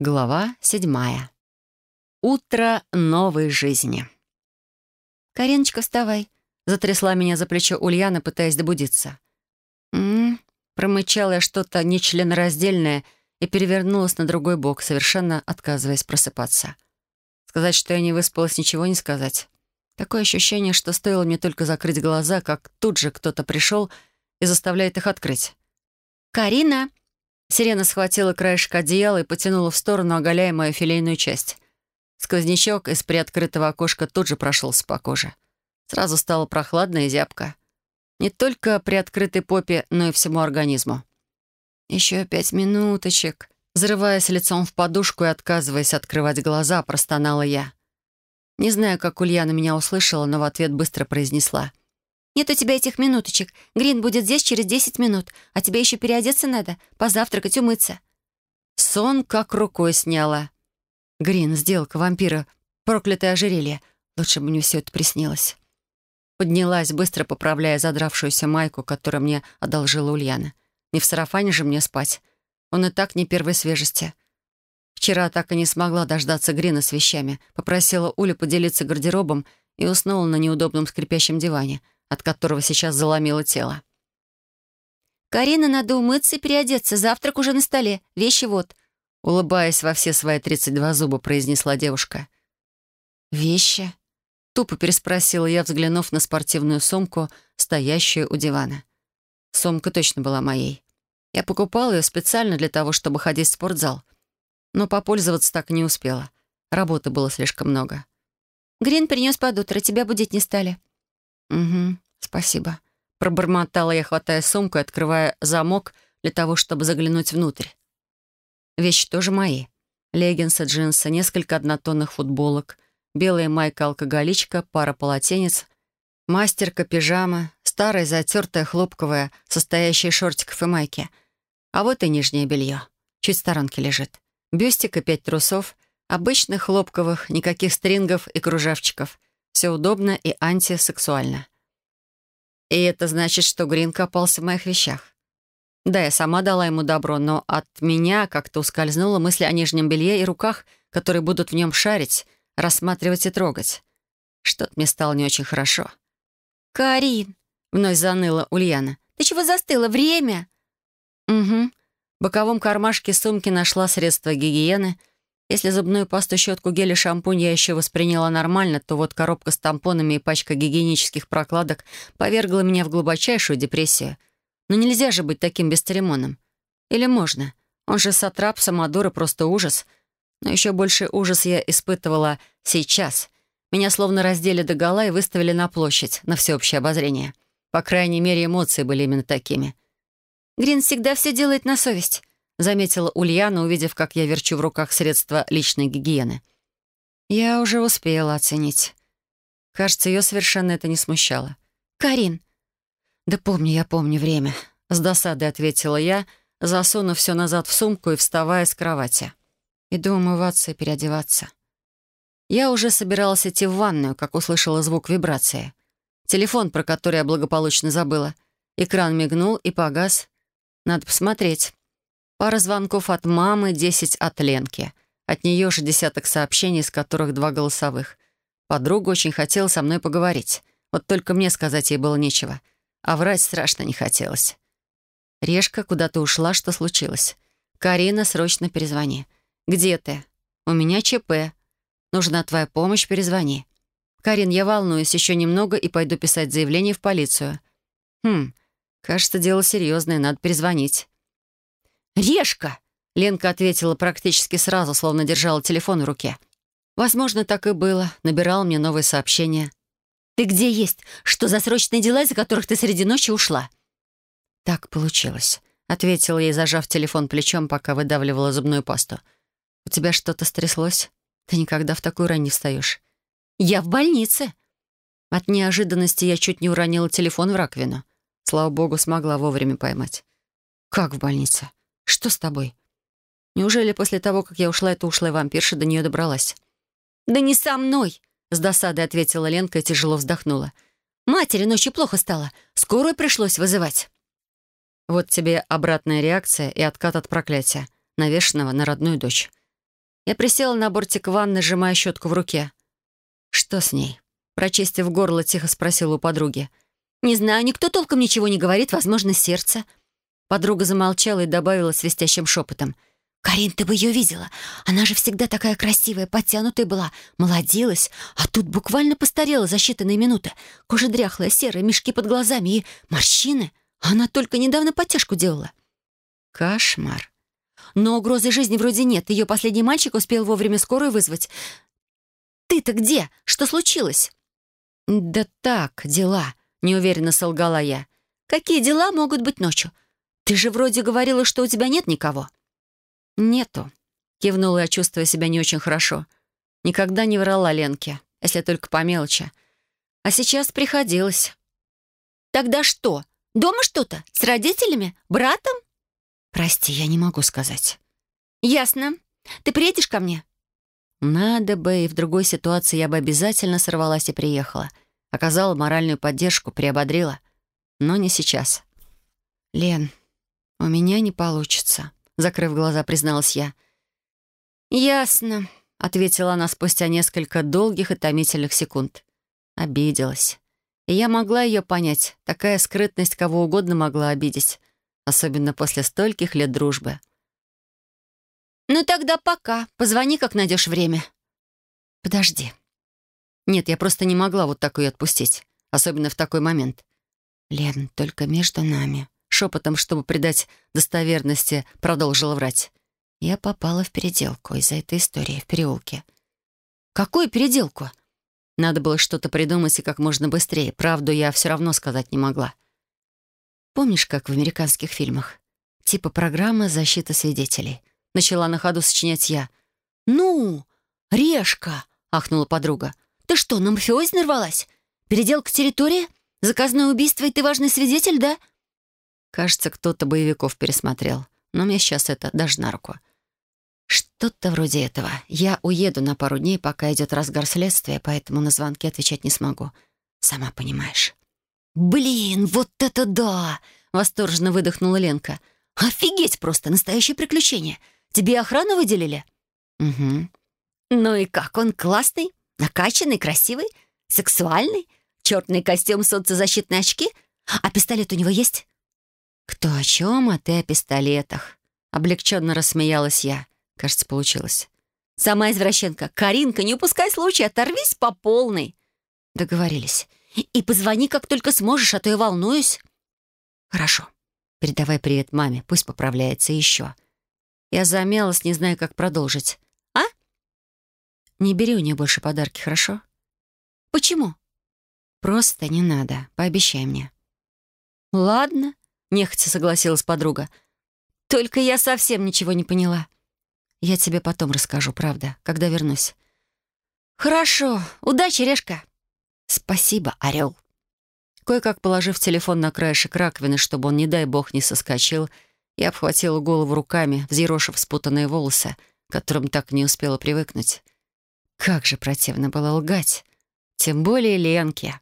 Глава седьмая. Утро новой жизни. «Кариночка, вставай!» — затрясла меня за плечо Ульяна, пытаясь добудиться. «М-м-м», промычала я что-то нечленораздельное и перевернулась на другой бок, совершенно отказываясь просыпаться. Сказать, что я не выспалась, ничего не сказать. Такое ощущение, что стоило мне только закрыть глаза, как тут же кто-то пришел и заставляет их открыть. «Карина!» Сирена схватила краешек одеяла и потянула в сторону, оголяя мою филейную часть. Сквознячок из приоткрытого окошка тут же прошелся по коже. Сразу стало прохладно и зябко. Не только при открытой попе, но и всему организму. «Еще пять минуточек», взрываясь лицом в подушку и отказываясь открывать глаза, простонала я. Не знаю, как Ульяна меня услышала, но в ответ быстро произнесла. «Нет у тебя этих минуточек. Грин будет здесь через десять минут, а тебе еще переодеться надо, позавтракать, умыться». Сон как рукой сняла. Грин, сделка вампира, проклятое ожерелье. Лучше бы мне все это приснилось. Поднялась, быстро поправляя задравшуюся майку, которую мне одолжила Ульяна. Не в сарафане же мне спать. Он и так не первой свежести. Вчера так и не смогла дождаться Грина с вещами. Попросила Улю поделиться гардеробом и уснула на неудобном скрипящем диване — от которого сейчас заломило тело. «Карина, надо умыться и переодеться. Завтрак уже на столе. Вещи вот». Улыбаясь во все свои тридцать два зуба, произнесла девушка. «Вещи?» Тупо переспросила я, взглянув на спортивную сумку, стоящую у дивана. Сумка точно была моей. Я покупала ее специально для того, чтобы ходить в спортзал. Но попользоваться так не успела. Работы было слишком много. «Грин принес под утро, тебя будить не стали». «Угу, спасибо». Пробормотала я, хватая сумку и открывая замок для того, чтобы заглянуть внутрь. Вещи тоже мои. Леггинсы, джинсы, несколько однотонных футболок, белая майка-алкоголичка, пара полотенец, мастерка, пижама, старая затертая хлопковая, состоящая из шортиков и майки. А вот и нижнее белье. Чуть в сторонке лежит. Бюстик и пять трусов, обычных хлопковых, никаких стрингов и кружавчиков — все удобно и антисексуально. И это значит, что Грин копался в моих вещах. Да, я сама дала ему добро, но от меня как-то ускользнула мысль о нижнем белье и руках, которые будут в нем шарить, рассматривать и трогать. Что-то мне стало не очень хорошо. «Карин!» — вновь заныла Ульяна. «Ты чего застыла? Время!» «Угу». В боковом кармашке сумки нашла средства гигиены, если зубную пасту, щетку, гель и шампунь я еще восприняла нормально, то вот коробка с тампонами и пачка гигиенических прокладок повергла меня в глубочайшую депрессию. Но нельзя же быть таким бесцеремонным. Или можно? Он же сатрап, самодур и просто ужас. Но еще больше ужас я испытывала сейчас. Меня словно раздели догола и выставили на площадь, на всеобщее обозрение. По крайней мере, эмоции были именно такими. «Грин всегда все делает на совесть», заметила Ульяна, увидев, как я верчу в руках средства личной гигиены. Я уже успела оценить. Кажется, ее совершенно это не смущало. «Карин!» «Да помню, я помню время», — с досадой ответила я, засунув все назад в сумку и вставая с кровати. Иду умываться и переодеваться. Я уже собиралась идти в ванную, как услышала звук вибрации. Телефон, про который я благополучно забыла. Экран мигнул и погас. Надо посмотреть. Пара звонков от мамы, десять от Ленки. От нее же десяток сообщений, из которых два голосовых. Подруга очень хотела со мной поговорить. Вот только мне сказать ей было нечего. А врать страшно не хотелось. Решка куда-то ушла, что случилось. «Карина, срочно перезвони». «Где ты?» «У меня ЧП. Нужна твоя помощь, перезвони». «Карин, я волнуюсь еще немного и пойду писать заявление в полицию». «Хм, кажется, дело серьезное, надо перезвонить». «Решка!» — Ленка ответила практически сразу, словно держала телефон в руке. Возможно, так и было. Набирала мне новые сообщения. «Ты где есть? Что за срочные дела, из-за которых ты среди ночи ушла?» «Так получилось», — ответила ей, зажав телефон плечом, пока выдавливала зубную пасту. «У тебя что-то стряслось? Ты никогда в такую рань не встаешь». «Я в больнице». От неожиданности я чуть не уронила телефон в раковину. Слава богу, смогла вовремя поймать. «Как в больнице?» Что с тобой? Неужели после того, как я ушла, эта ушлая вампирша до нее добралась? «Да не со мной!» — с досадой ответила Ленка и тяжело вздохнула. «Матери ночью плохо стало. Скорую пришлось вызывать». Вот тебе обратная реакция и откат от проклятия, навешенного на родную дочь. Я присела на бортик ванны, сжимая щетку в руке. «Что с ней?» Прочистив горло, тихо спросила у подруги. «Не знаю, никто толком ничего не говорит, возможно, сердце». Подруга замолчала и добавила свистящим шепотом. «Карин, ты бы ее видела. Она же всегда такая красивая, подтянутая была, молодилась, а тут буквально постарела за считанные минуты. Кожа дряхлая, серая, мешки под глазами и морщины. Она только недавно подтяжку делала». «Кошмар». «Но угрозы жизни вроде нет. Ее последний мальчик успел вовремя скорую вызвать. Ты-то где? Что случилось?» «Да так, дела», — неуверенно солгала я. «Какие дела могут быть ночью? Ты же вроде говорила, что у тебя нет никого». «Нету», — кивнула я, чувствуя себя не очень хорошо. Никогда не врала Ленке, если только по мелочи. А сейчас приходилось. «Тогда что? Дома что-то? С родителями? Братом?» «Прости, я не могу сказать». «Ясно. Ты приедешь ко мне?» Надо бы, и в другой ситуации я бы обязательно сорвалась и приехала. Оказала моральную поддержку, приободрила. Но не сейчас. «Лен, у меня не получится», — закрыв глаза, призналась я. «Ясно», — ответила она спустя несколько долгих и томительных секунд. Обиделась. И я могла ее понять. Такая скрытность кого угодно могла обидеть. Особенно после стольких лет дружбы. «Ну тогда пока. Позвони, как найдешь время». «Подожди». Нет, я просто не могла вот так ее отпустить. Особенно в такой момент. «Лен, только между нами». Шепотом, чтобы придать достоверности, продолжила врать. Я попала в переделку из-за этой истории в переулке. «Какую переделку?» Надо было что-то придумать и как можно быстрее. Правду я все равно сказать не могла. Помнишь, как в американских фильмах? Типа программа защиты свидетелей. Начала на ходу сочинять я. «Ну, решка!» — ахнула подруга. «Ты что, на мафиози нарвалась? Переделка территории? Заказное убийство, и ты важный свидетель, да?» Кажется, кто-то боевиков пересмотрел. Но мне сейчас это даже на руку. Что-то вроде этого. Я уеду на пару дней, пока идет разгар следствия, поэтому на звонки отвечать не смогу. Сама понимаешь. «Блин, вот это да!» — восторженно выдохнула Ленка. «Офигеть просто! Настоящее приключение! Тебе охрану выделили?» «Угу». «Ну и как? Он классный? Накачанный, красивый? Сексуальный? Черный костюм, солнцезащитные очки? А пистолет у него есть?» «Кто о чем, а ты о пистолетах?» Облегченно рассмеялась я. Кажется, получилось. «Сама извращенка. Каринка, не упускай случая, оторвись по полной». Договорились. «И позвони, как только сможешь, а то я волнуюсь». «Хорошо. Передавай привет маме, пусть поправляется еще». Я замялась, не зная, как продолжить. «А?» «Не бери у нее больше подарки, хорошо?» «Почему?» «Просто не надо. Пообещай мне». «Ладно», — нехотя согласилась подруга. «Только я совсем ничего не поняла». «Я тебе потом расскажу, правда, когда вернусь». «Хорошо. Удачи, Решка». «Спасибо, орел». Кое-как положив телефон на краешек раковины, чтобы он, не дай бог, не соскочил, я обхватила голову руками, взъерошив спутанные волосы, к которым так не успела привыкнуть. Как же противно было лгать. Тем более Ленке.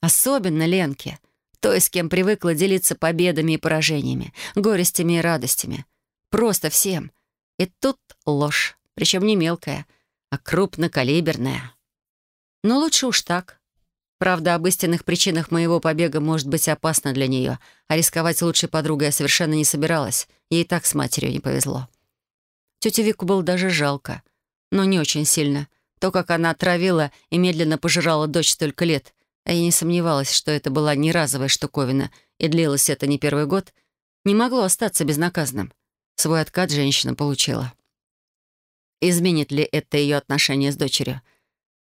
Особенно Ленке. Той, с кем привыкла делиться победами и поражениями, горестями и радостями. Просто всем. И тут ложь. Причем не мелкая, а крупнокалиберная. Но лучше уж так. Правда, об истинных причинах моего побега может быть опасно для нее, а рисковать лучшей подругой я совершенно не собиралась. Ей так с матерью не повезло. Тетю Вику было даже жалко, но не очень сильно. То, как она отравила и медленно пожирала дочь столько лет, а я не сомневалась, что это была не разовая штуковина, и длилось это не первый год, не могло остаться безнаказанным. Свой откат женщина получила. Изменит ли это ее отношение с дочерью?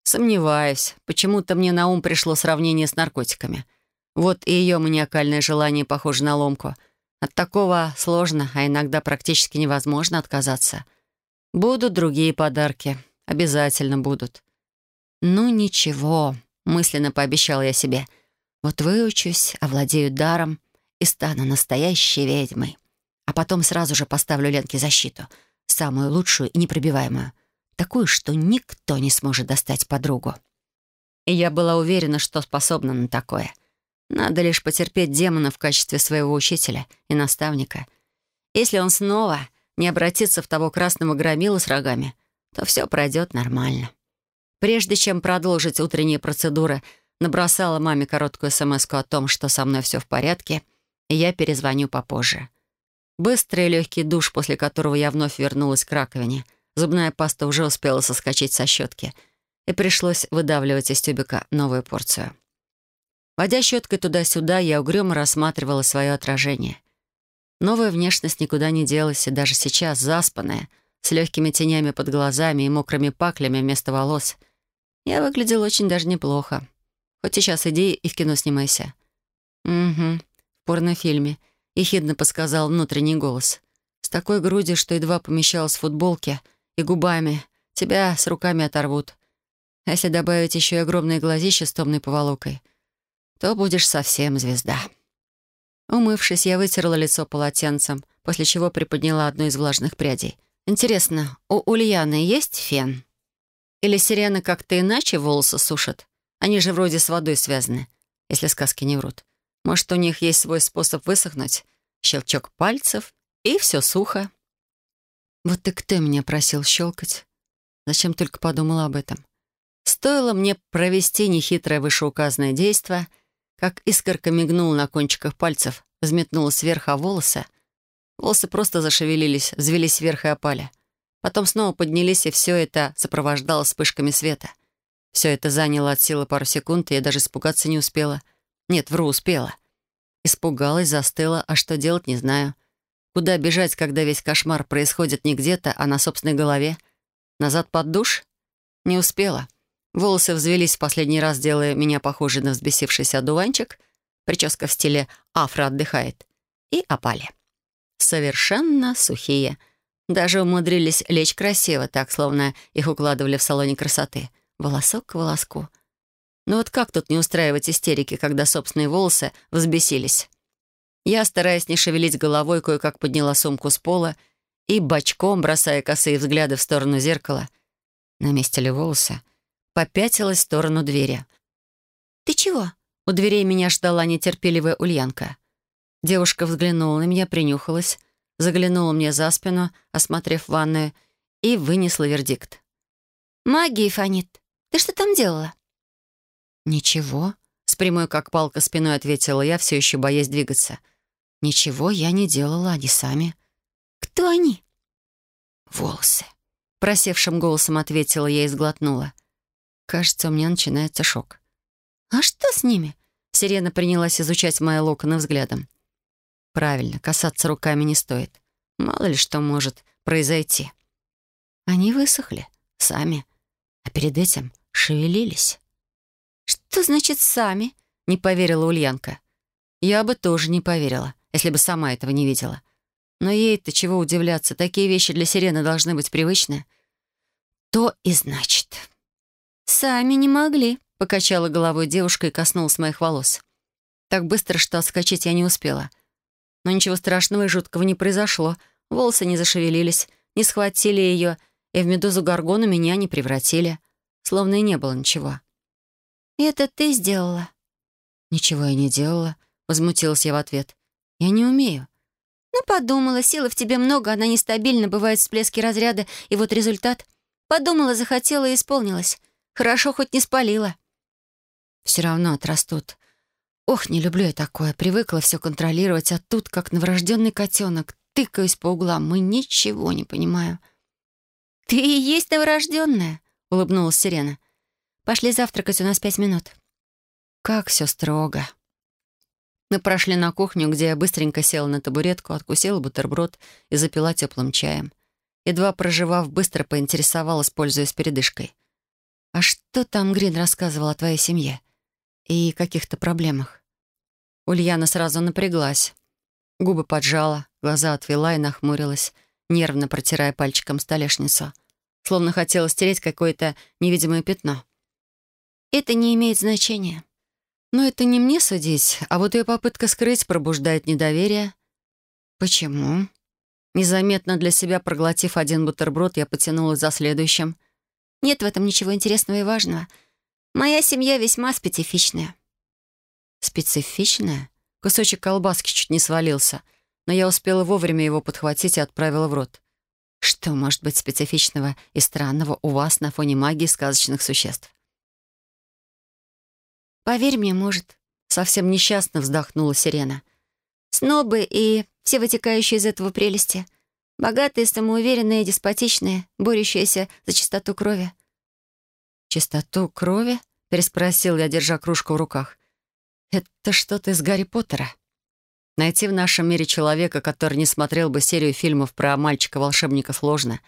Сомневаюсь. Почему-то мне на ум пришло сравнение с наркотиками. Вот и ее маниакальное желание похоже на ломку. От такого сложно, а иногда практически невозможно отказаться. Будут другие подарки. Обязательно будут. «Ну ничего», — мысленно пообещал я себе. «Вот выучусь, овладею даром и стану настоящей ведьмой. А потом сразу же поставлю Ленке защиту, самую лучшую и непробиваемую такую, что никто не сможет достать подругу. И я была уверена, что способна на такое. Надо лишь потерпеть демона в качестве своего учителя и наставника. Если он снова не обратится в того красного громила с рогами, то все пройдет нормально. Прежде чем продолжить утренние процедуры, набросала маме короткую смс о том, что со мной все в порядке, и я перезвоню попозже. Быстрый легкий душ, после которого я вновь вернулась к раковине. Зубная паста уже успела соскочить со щетки, и пришлось выдавливать из тюбика новую порцию. Водя щеткой туда-сюда, я угрюмо рассматривала свое отражение. Новая внешность никуда не делась, и даже сейчас, заспанная, с легкими тенями под глазами и мокрыми паклями вместо волос, я выглядела очень даже неплохо. Хоть сейчас иди и в кино снимайся. «Угу, в порнофильме», — ехидно подсказал внутренний голос. «С такой грудью, что едва помещалась в футболке, и губами. Тебя с руками оторвут. А если добавить еще и огромные глазища с томной поволокой, то будешь совсем звезда». Умывшись, я вытерла лицо полотенцем, после чего приподняла одну из влажных прядей. «Интересно, у Ульяны есть фен? Или сирены как-то иначе волосы сушат? Они же вроде с водой связаны, если сказки не врут. Может, у них есть свой способ высохнуть? Щелчок пальцев, и все сухо». Вот ты кто меня просил щелкать? Зачем только подумала об этом? Стоило мне провести нехитрое вышеуказанное действие — как искорка мигнула на кончиках пальцев, взметнулась вверх, а волосы... Волосы просто зашевелились, взвелись вверх и опали. Потом снова поднялись, и все это сопровождало вспышками света. Все это заняло от силы пару секунд, и я даже испугаться не успела. Нет, вру, успела. Испугалась, застыла, а что делать, не знаю. Куда бежать, когда весь кошмар происходит не где-то, а на собственной голове? Назад под душ? Не успела. Волосы взвелись в последний раз, делая меня похожей на взбесившийся одуванчик. Прическа в стиле «афро отдыхает». И опали. Совершенно сухие. Даже умудрились лечь красиво, так, словно их укладывали в салоне красоты. Волосок к волоску. Ну вот как тут не устраивать истерики, когда собственные волосы взбесились? Я, стараясь не шевелить головой, кое-как подняла сумку с пола и, бочком, бросая косые взгляды в сторону зеркала, на месте ли волосы, попятилась в сторону двери. «Ты чего?» У дверей меня ждала нетерпеливая Ульянка. Девушка взглянула на меня, принюхалась, заглянула мне за спину, осмотрев ванную, и вынесла вердикт. «Магии фонит. Ты что там делала?» «Ничего», — с прямой как палка спиной ответила я, все еще боясь двигаться. «Ничего я не делала, они сами». «Кто они?» «Волосы», — просевшим голосом ответила я и сглотнула. Кажется, у меня начинается шок. «А что с ними?» Сирена принялась изучать мои локоны взглядом. «Правильно, касаться руками не стоит. Мало ли что может произойти». Они высохли, сами, а перед этим шевелились. «Что значит «сами»?» — не поверила Ульянка. Я бы тоже не поверила, если бы сама этого не видела. Но ей-то чего удивляться, такие вещи для сирены должны быть привычны. То и значит. «Сами не могли», — покачала головой девушка и коснулась моих волос. Так быстро, что отскочить я не успела. Но ничего страшного и жуткого не произошло. Волосы не зашевелились, не схватили ее, и в медузу Гаргону меня не превратили. Словно и не было ничего. «Это ты сделала?» «Ничего я не делала», — возмутилась я в ответ. «Я не умею». «Ну, подумала, силы в тебе много, она нестабильна, бывают всплески разряда, и вот результат. Подумала, захотела и исполнилась. Хорошо, хоть не спалила. Все равно отрастут. Ох, не люблю я такое. Привыкла все контролировать, а тут, как новорожденный котенок, тыкаюсь по углам Мы ничего не понимаю. «Ты и есть новорожденная», — улыбнулась Сирена. «Пошли завтракать, у нас пять минут». Как все строго. Мы прошли на кухню, где я быстренько села на табуретку, откусила бутерброд и запила теплым чаем. Едва проживав, быстро поинтересовалась, пользуясь передышкой. «А что там Грин рассказывал о твоей семье? И каких-то проблемах?» Ульяна сразу напряглась. Губы поджала, глаза отвела и нахмурилась, нервно протирая пальчиком столешницу. Словно хотела стереть какое-то невидимое пятно. «Это не имеет значения». «Но это не мне судить, а вот ее попытка скрыть пробуждает недоверие». «Почему?» Незаметно для себя проглотив один бутерброд, я потянулась за следующим. Нет в этом ничего интересного и важного. Моя семья весьма специфичная». «Специфичная?» Кусочек колбаски чуть не свалился, но я успела вовремя его подхватить и отправила в рот. Что может быть специфичного и странного у вас на фоне магии сказочных существ? «Поверь мне, может», — совсем несчастно вздохнула Сирена. «Снобы и все вытекающие из этого прелести. Богатые, самоуверенные, деспотичные, борющиеся за чистоту крови». «Чистоту крови?» — переспросил я, держа кружку в руках. «Это что-то из Гарри Поттера». Найти в нашем мире человека, который не смотрел бы серию фильмов про мальчика-волшебника, сложно.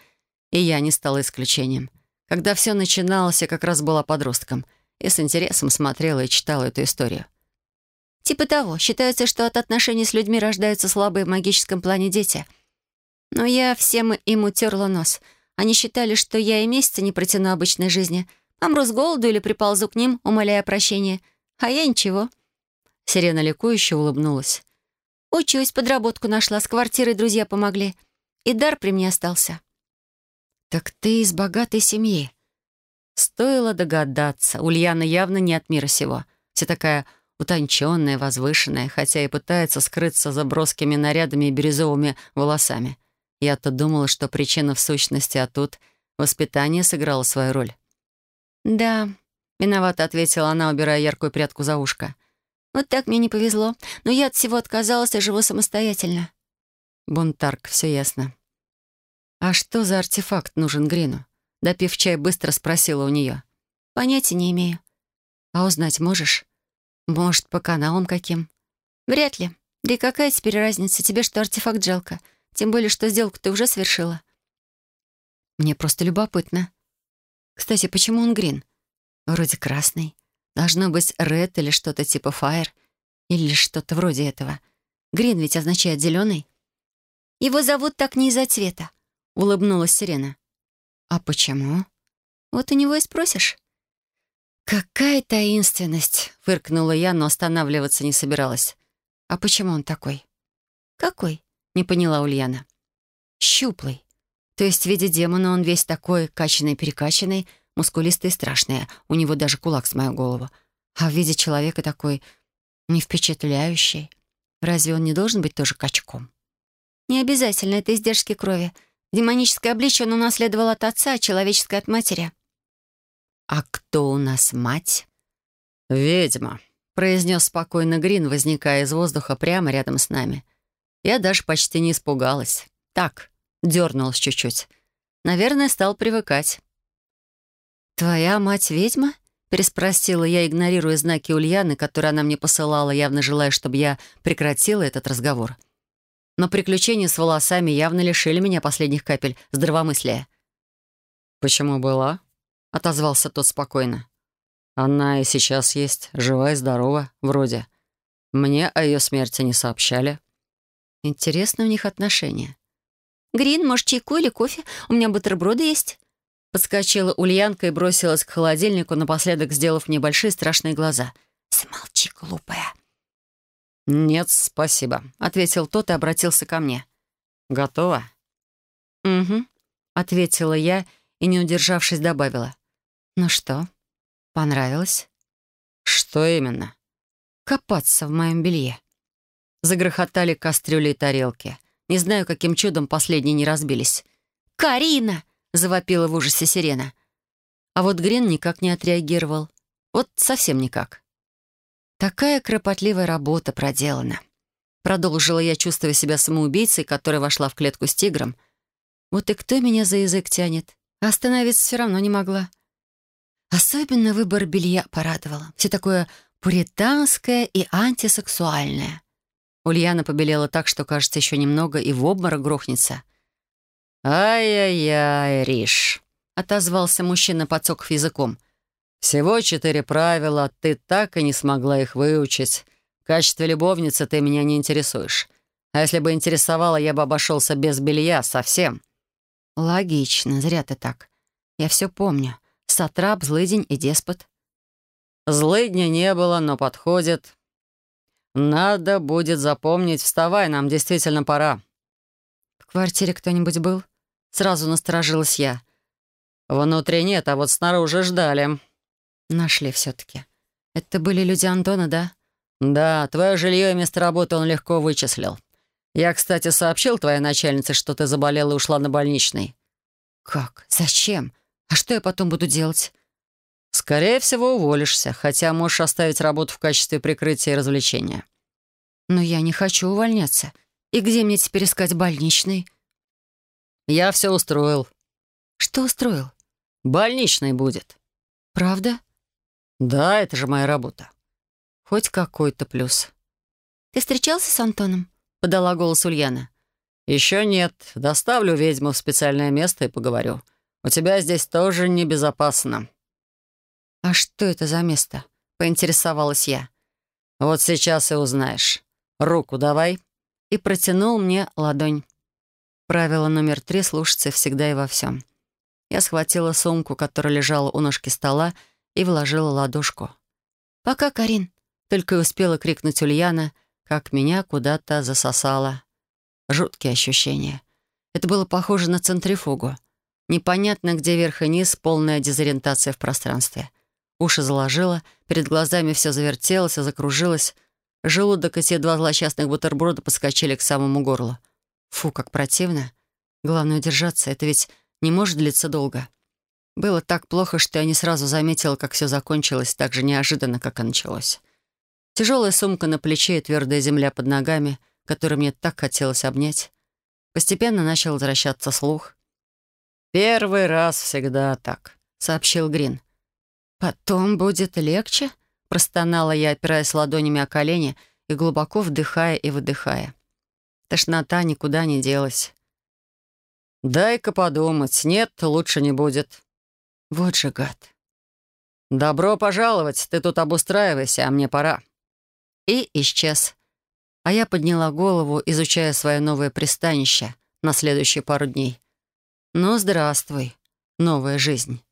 И я не стала исключением. Когда все начиналось, я как раз была подростком и с интересом смотрела и читала эту историю. Типа того. Считается, что от отношений с людьми рождаются слабые в магическом плане дети. Но я всем им утерла нос. Они считали, что я и месяца не протяну обычной жизни. Помру с голоду или приползу к ним, умоляя прощения. А я ничего. Сирена ликующе улыбнулась. Учусь, подработку нашла, с квартирой друзья помогли. И дар при мне остался. Так ты из богатой семьи. Стоило догадаться, Ульяна явно не от мира сего. Вся такая утонченная, возвышенная, хотя и пытается скрыться за броскими нарядами и бирюзовыми волосами. Я-то думала, что причина в сущности, а тут воспитание сыграло свою роль. «Да», — виновато ответила она, убирая яркую прядку за ушко. Вот так мне не повезло. Но я от всего отказалась и живу самостоятельно». Бунтарк, все ясно. «А что за артефакт нужен Грину?» Допив чай, быстро спросила у нее. «Понятия не имею». «А узнать можешь? Может, по каналам каким?» «Вряд ли. Да и какая теперь разница? Тебе что, артефакт жалко? Тем более, что сделку ты уже совершила». «Мне просто любопытно. Кстати, почему он Грин? Вроде красный. Должно быть Red или что-то типа Fire. Или что-то вроде этого. Грин ведь означает зеленый. Его зовут так не из-за цвета, улыбнулась Сирена. А почему? Вот у него и спросишь. «Какая таинственность!» — фыркнула я, но останавливаться не собиралась. «А почему он такой?» «Какой?» — не поняла Ульяна. «Щуплый. То есть в виде демона он весь такой качанный-перекачанный, мускулистый и страшный, у него даже кулак с мою голову. А в виде человека такой не впечатляющий. Разве он не должен быть тоже качком? Не обязательно, это издержки крови. Демоническое обличие он унаследовал от отца, а человеческое — от матери. «А кто у нас мать?» «Ведьма», — произнес спокойно Грин, возникая из воздуха прямо рядом с нами. Я даже почти не испугалась. Так, дернулась чуть-чуть. Наверное, стал привыкать. «Твоя мать ведьма?» — переспросила я, игнорируя знаки Ульяны, которые она мне посылала, явно желая, чтобы я прекратила этот разговор. Но приключения с волосами явно лишили меня последних капель здравомыслия. «Почему была?» — отозвался тот спокойно. «Она и сейчас есть, жива и здорова, вроде. Мне о ее смерти не сообщали». Интересно у них отношения. «Грин, может, чайку или кофе? У меня бутерброды есть». Подскочила Ульянка и бросилась к холодильнику, напоследок сделав небольшие страшные глаза. «Замолчи, глупая». «Нет, спасибо», — ответил тот и обратился ко мне. «Готово?» «Угу», — ответила я и, не удержавшись, добавила. «Ну что, понравилось?» «Что именно?» «Копаться в моем белье». Загрохотали кастрюли и тарелки. Не знаю, каким чудом последние не разбились. «Карина!» — завопила в ужасе сирена. А вот Грен никак не отреагировал. Вот совсем никак. Такая кропотливая работа проделана. Продолжила я, чувствуя себя самоубийцей, которая вошла в клетку с тигром. Вот и кто меня за язык тянет? Остановиться все равно не могла. Особенно выбор белья порадовал. Все такое пуританское и антисексуальное. Ульяна побелела так, что, кажется, еще немного и в обморок грохнется. «Ай-яй-яй, Риш», — отозвался мужчина, подсоков языком. «Всего четыре правила, ты так и не смогла их выучить. В качестве любовницы ты меня не интересуешь. А если бы интересовала, я бы обошелся без белья совсем». «Логично, зря ты так. Я все помню. Сатрап, злыдень и деспот». «Злыдня не было, но подходит. Надо будет запомнить. Вставай, нам действительно пора» квартире кто-нибудь был?» Сразу насторожилась я. «Внутри нет, а вот снаружи ждали». Нашли все-таки. Это были люди Антона, да? «Да, твое жилье и место работы он легко вычислил. Я, кстати, сообщил твоей начальнице, что ты заболела и ушла на больничный. «Как? Зачем? А что я потом буду делать?» «Скорее всего, уволишься, хотя можешь оставить работу в качестве прикрытия и развлечения». «Но я не хочу увольняться. И где мне теперь искать больничный?» «Я все устроил». «Что устроил?» «Больничный будет». «Правда?» «Да, это же моя работа». «Хоть какой-то плюс». «Ты встречался с Антоном?» — подала голос Ульяна. «Еще нет. Доставлю ведьму в специальное место и поговорю. У тебя здесь тоже небезопасно». «А что это за место?» — поинтересовалась я. «Вот сейчас и узнаешь. Руку давай». И протянул мне ладонь. Правило номер три — слушаться всегда и во всем. Я схватила сумку, которая лежала у ножки стола, и вложила ладошку. «Пока, Карин», — только и успела крикнуть Ульяна, как меня куда-то засосало. Жуткие ощущения. Это было похоже на центрифугу. Непонятно, где верх и низ, полная дезориентация в пространстве. Уши заложило, перед глазами все завертелось и закружилось. Желудок и те два злосчастных бутерброда подскочили к самому горлу. Фу, как противно. Главное — удержаться, это ведь не может длиться долго. Было так плохо, что я не сразу заметила, как все закончилось так же неожиданно, как и началось. Тяжелая сумка на плече и твердая земля под ногами, которую мне так хотелось обнять. Постепенно начал возвращаться слух. «Первый раз всегда так», — сообщил Грин. «Потом будет легче?» — простонала я, опираясь ладонями о колени и глубоко вдыхая и выдыхая. Тошнота никуда не делась. «Дай-ка подумать. Нет, лучше не будет». «Вот же гад». «Добро пожаловать. Ты тут обустраивайся, а мне пора». И исчез. А я подняла голову, изучая свое новое пристанище на следующие пару дней. «Ну, здравствуй, новая жизнь».